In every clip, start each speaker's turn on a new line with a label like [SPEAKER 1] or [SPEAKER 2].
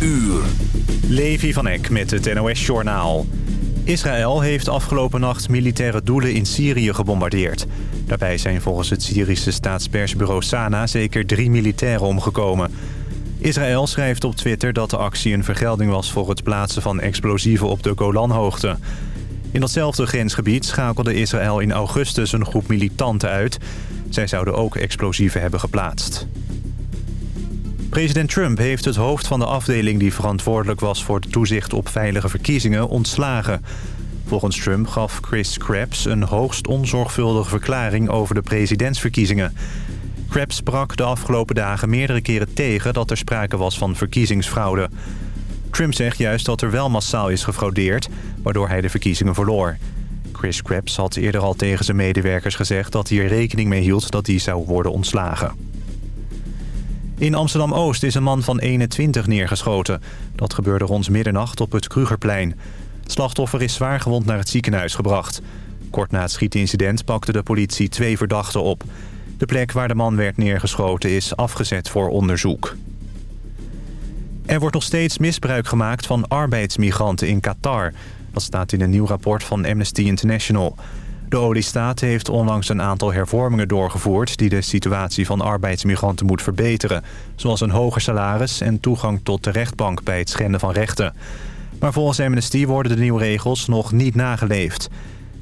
[SPEAKER 1] uur.
[SPEAKER 2] Levi van Eck met het NOS-journaal. Israël heeft afgelopen nacht militaire doelen in Syrië gebombardeerd. Daarbij zijn volgens het Syrische staatspersbureau Sana zeker drie militairen omgekomen. Israël schrijft op Twitter dat de actie een vergelding was voor het plaatsen van explosieven op de Golanhoogte. In datzelfde grensgebied schakelde Israël in augustus een groep militanten uit. Zij zouden ook explosieven hebben geplaatst. President Trump heeft het hoofd van de afdeling die verantwoordelijk was voor het toezicht op veilige verkiezingen ontslagen. Volgens Trump gaf Chris Krebs een hoogst onzorgvuldige verklaring over de presidentsverkiezingen. Krebs sprak de afgelopen dagen meerdere keren tegen dat er sprake was van verkiezingsfraude. Trump zegt juist dat er wel massaal is gefraudeerd, waardoor hij de verkiezingen verloor. Chris Krebs had eerder al tegen zijn medewerkers gezegd dat hij er rekening mee hield dat hij zou worden ontslagen. In Amsterdam-Oost is een man van 21 neergeschoten. Dat gebeurde rond middernacht op het Krugerplein. Het slachtoffer is zwaar gewond naar het ziekenhuis gebracht. Kort na het schietincident pakte de politie twee verdachten op. De plek waar de man werd neergeschoten is afgezet voor onderzoek. Er wordt nog steeds misbruik gemaakt van arbeidsmigranten in Qatar. Dat staat in een nieuw rapport van Amnesty International. De oliestaat heeft onlangs een aantal hervormingen doorgevoerd... die de situatie van arbeidsmigranten moet verbeteren. Zoals een hoger salaris en toegang tot de rechtbank bij het schenden van rechten. Maar volgens Amnesty worden de nieuwe regels nog niet nageleefd.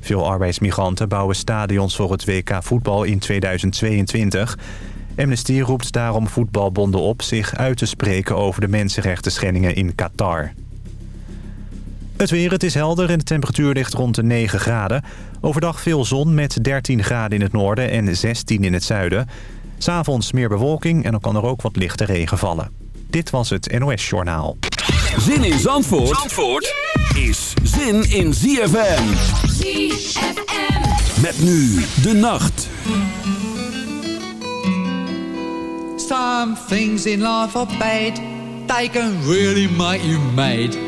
[SPEAKER 2] Veel arbeidsmigranten bouwen stadions voor het WK voetbal in 2022. Amnesty roept daarom voetbalbonden op zich uit te spreken over de mensenrechten schendingen in Qatar. Het weer, het is helder en de temperatuur ligt rond de 9 graden. Overdag veel zon met 13 graden in het noorden en 16 in het zuiden. S'avonds meer bewolking en dan kan er ook wat lichte regen vallen. Dit was het NOS Journaal.
[SPEAKER 1] Zin in Zandvoort, Zandvoort is zin in ZFM. ZFM. Met nu de nacht.
[SPEAKER 3] Some things in life are bad. They can really make you mad.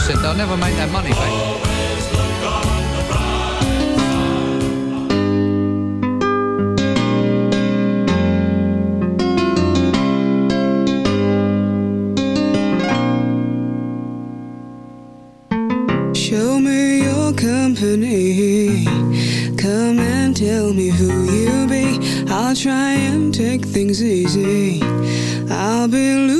[SPEAKER 3] I said, they'll never make that money back.
[SPEAKER 4] Show me your company. Come and tell me who you be. I'll try and take things easy. I'll be loose,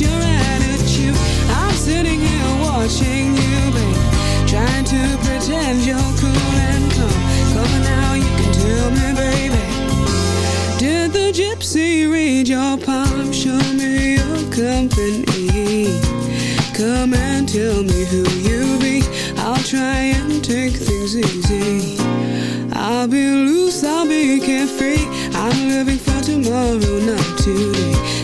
[SPEAKER 4] I'm sitting here watching you, babe. Trying to pretend you're cool and calm. Come now, you can tell me, baby. Did the gypsy read your palm? Show me your company. Come and tell me who you be. I'll try and take things easy. I'll be loose, I'll be carefree. I'm living for tomorrow, not today.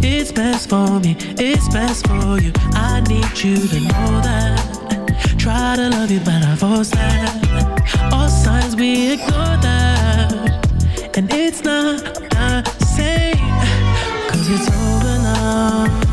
[SPEAKER 5] It's best for me, it's best for you. I need you to know that. Try to love you, but I force that. All signs we ignore that, and it's not the same. Cause it's over now.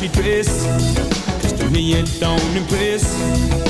[SPEAKER 6] fancy dress. Cause to me it don't impress.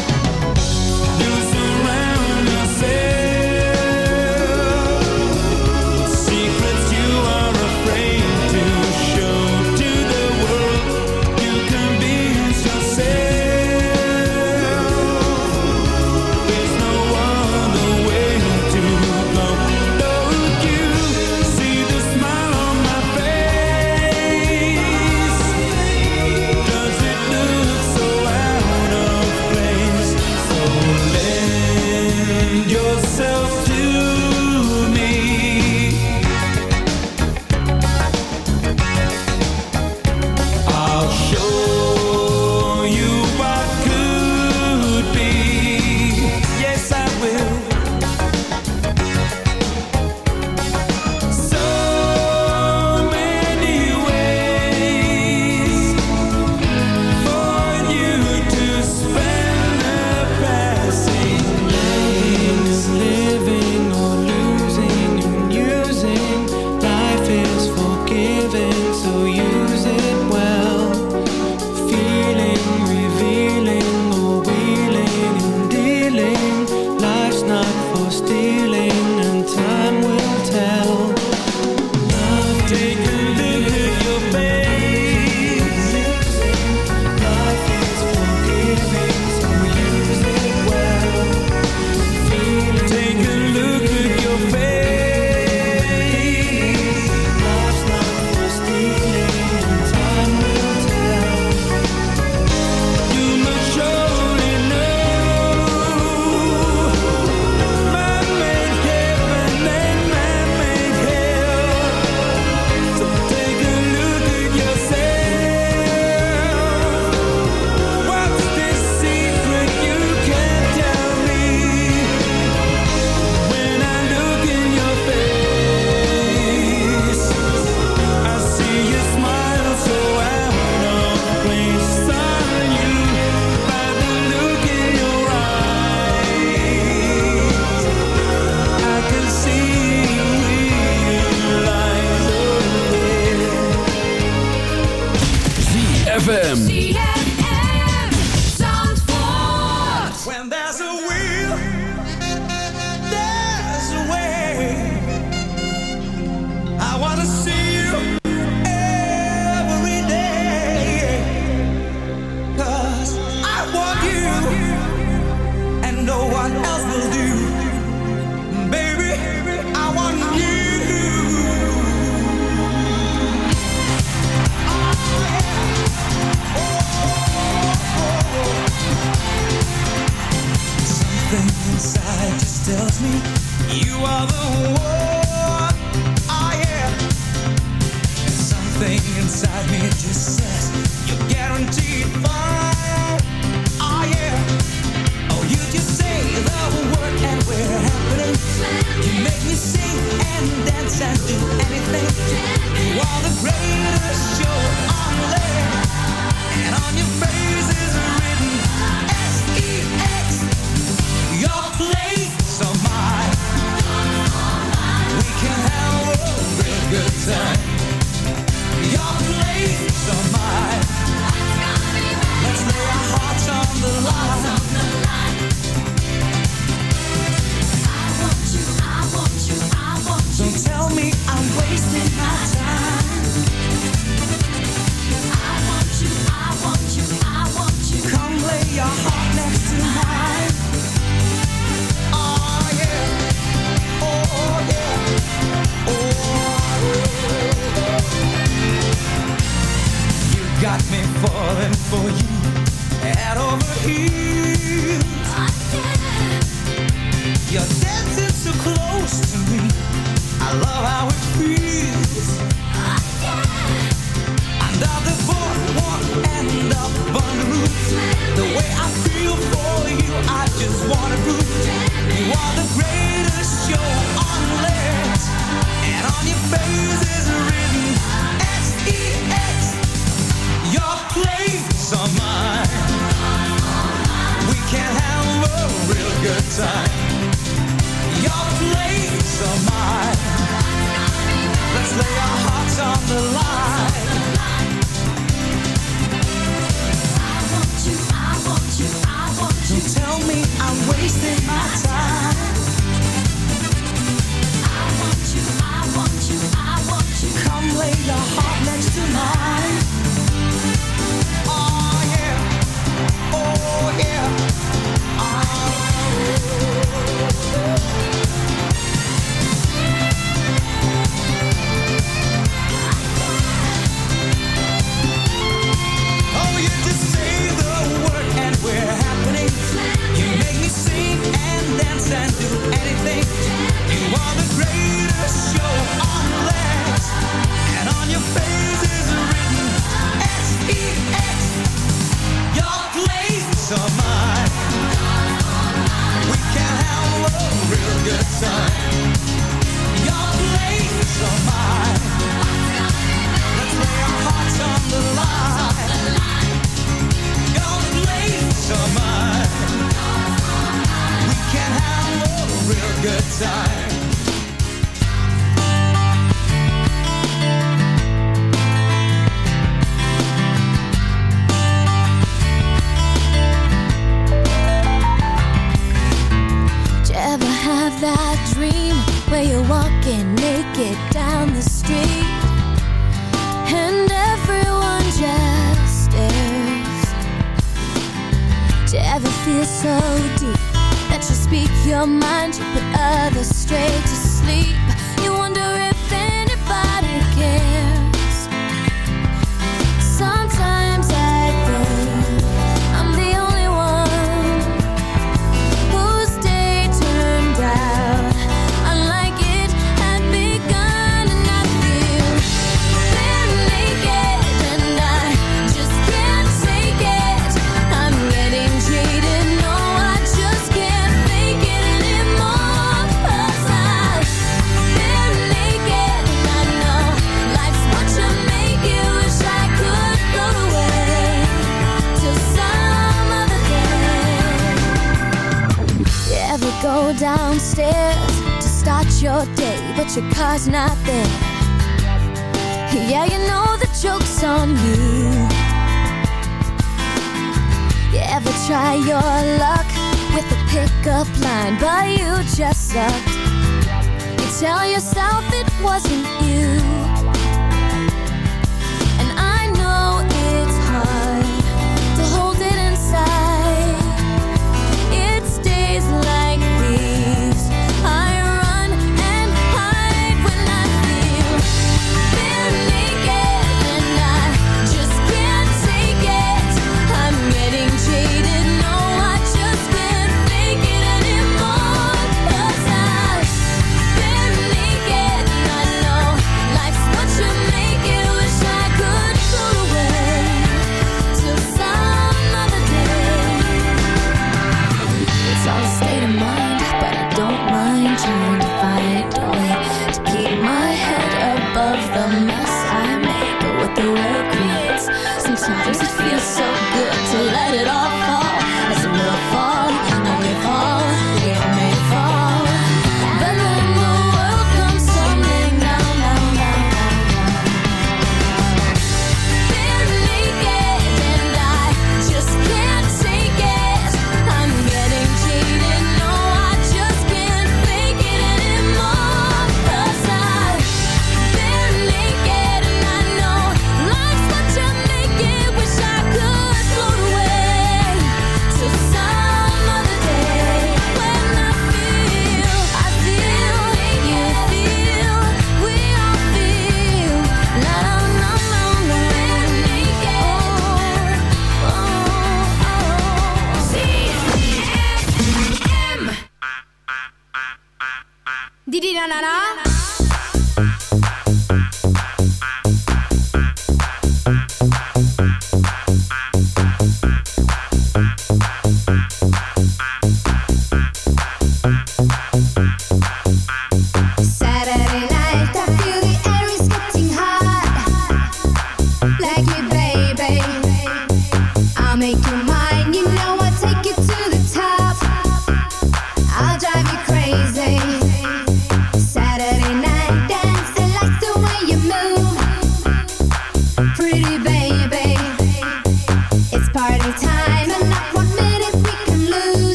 [SPEAKER 7] Time.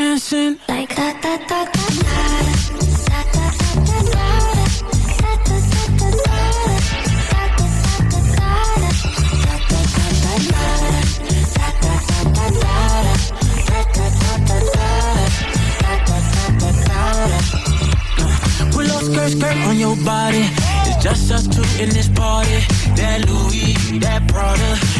[SPEAKER 8] dancing
[SPEAKER 9] like da da da da
[SPEAKER 8] Skirt, skirt on your body It's just us two in this party That Louis, that Prada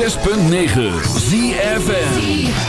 [SPEAKER 4] 106.9 ZFN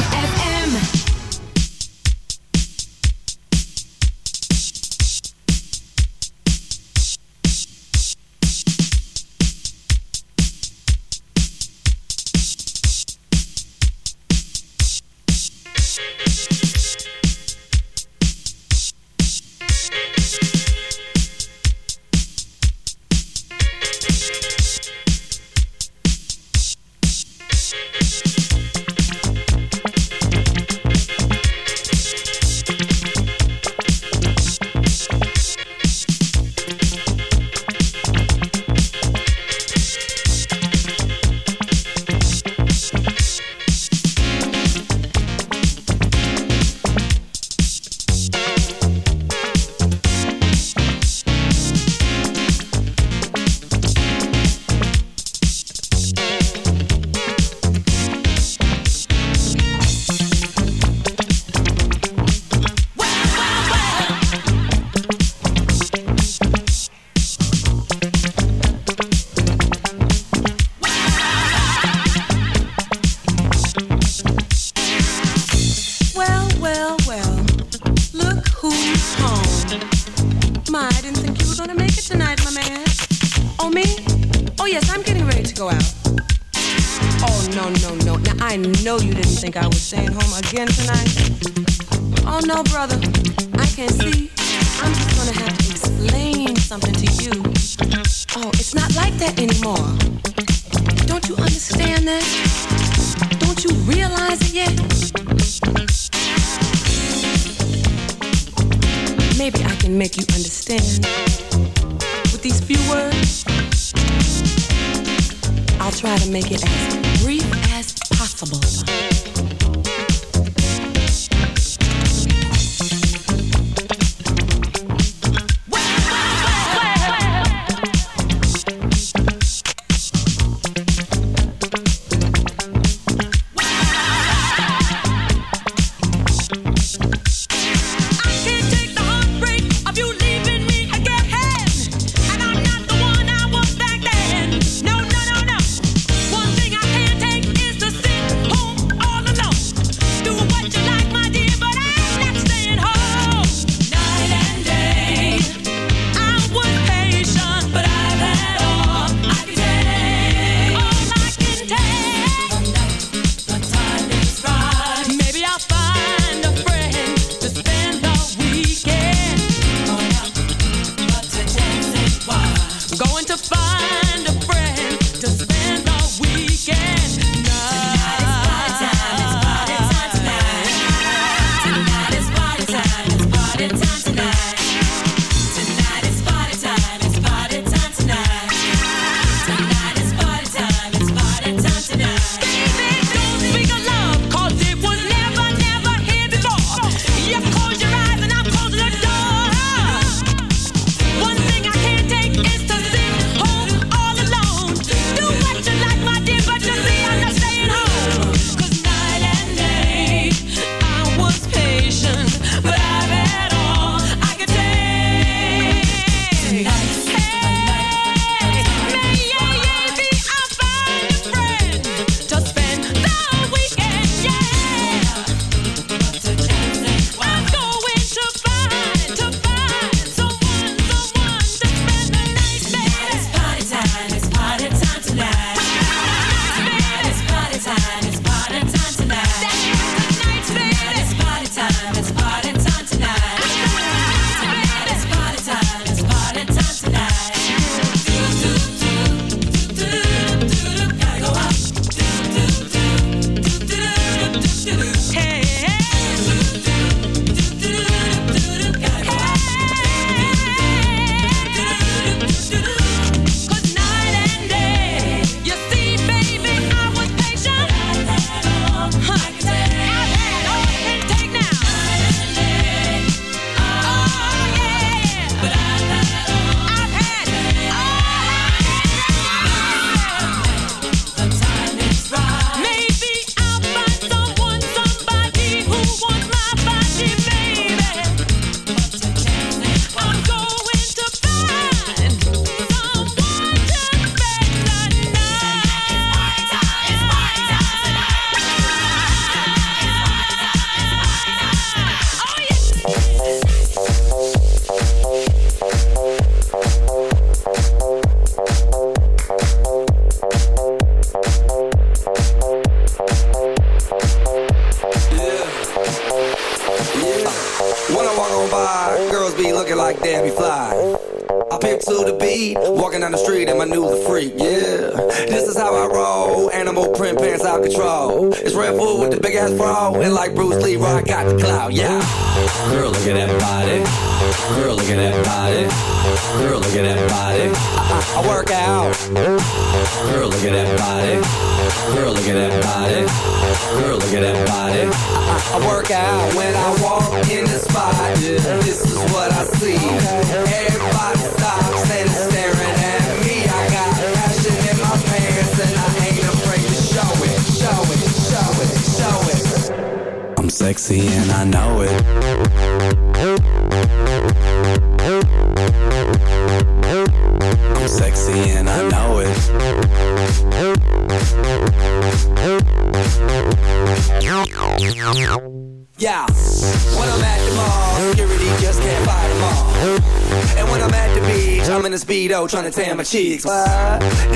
[SPEAKER 10] my
[SPEAKER 11] cheeks. What?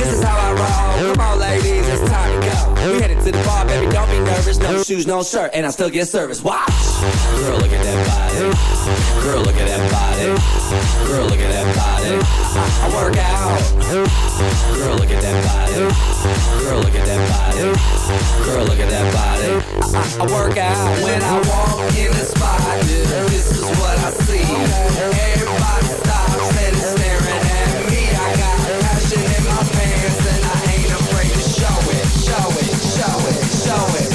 [SPEAKER 11] Shoes, no shirt, and I still get service. Watch. Girl, look at that body. Girl, look at that body. Girl, look at that body. I, work out. Girl, look at that body. Girl, look at that body. Girl, look at that body. I, work out when I walk in the spot. This is what I see. Everybody stops and is staring at me. I got passion in my pants and I ain't afraid to show it, show it, show it, show it.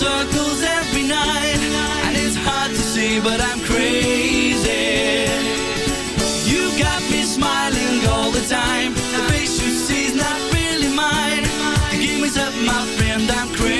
[SPEAKER 8] circles every night And it's hard to see but I'm crazy. You got me smiling all the time. The face you see's not really mine. Give me up my friend, I'm crazy.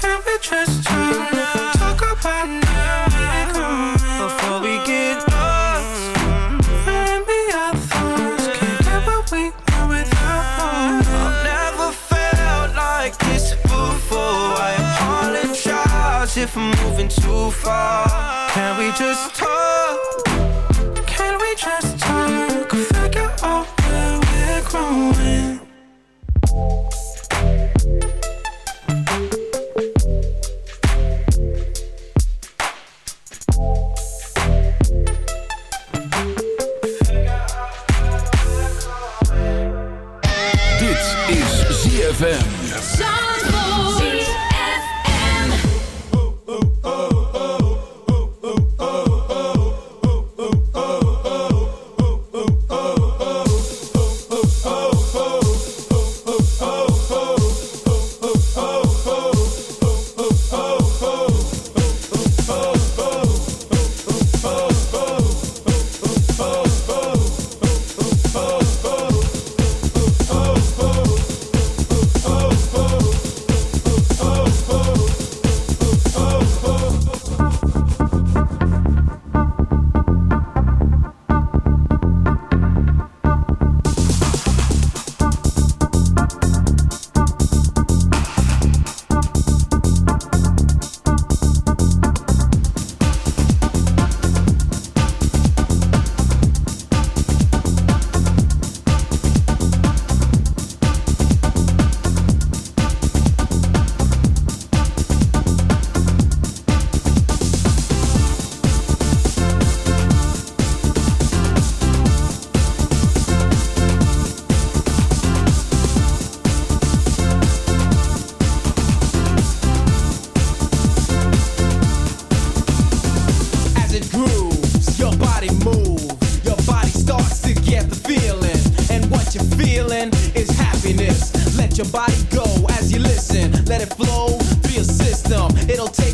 [SPEAKER 6] Can we just talk about now? Before we get lost, remind me of things. Can we what we want without. I've never felt like this before. I apologize if I'm moving too far. Can we just talk?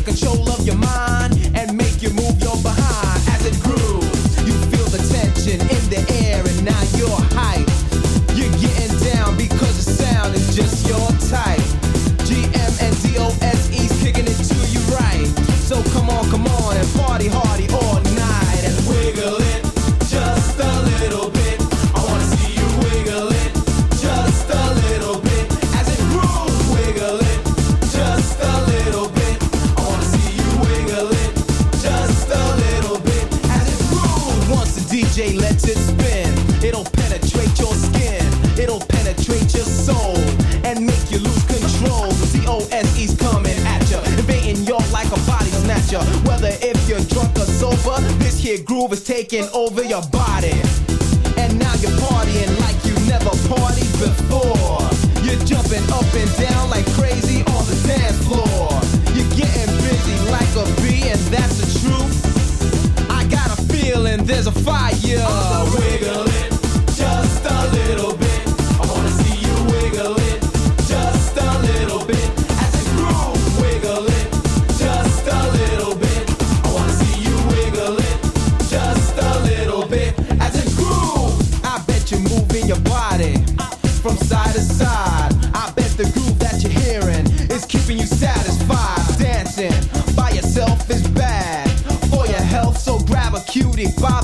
[SPEAKER 12] control taking over your body. And now you're partying like you never partied before. You're jumping up and down like
[SPEAKER 8] 35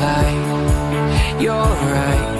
[SPEAKER 8] light. You're right,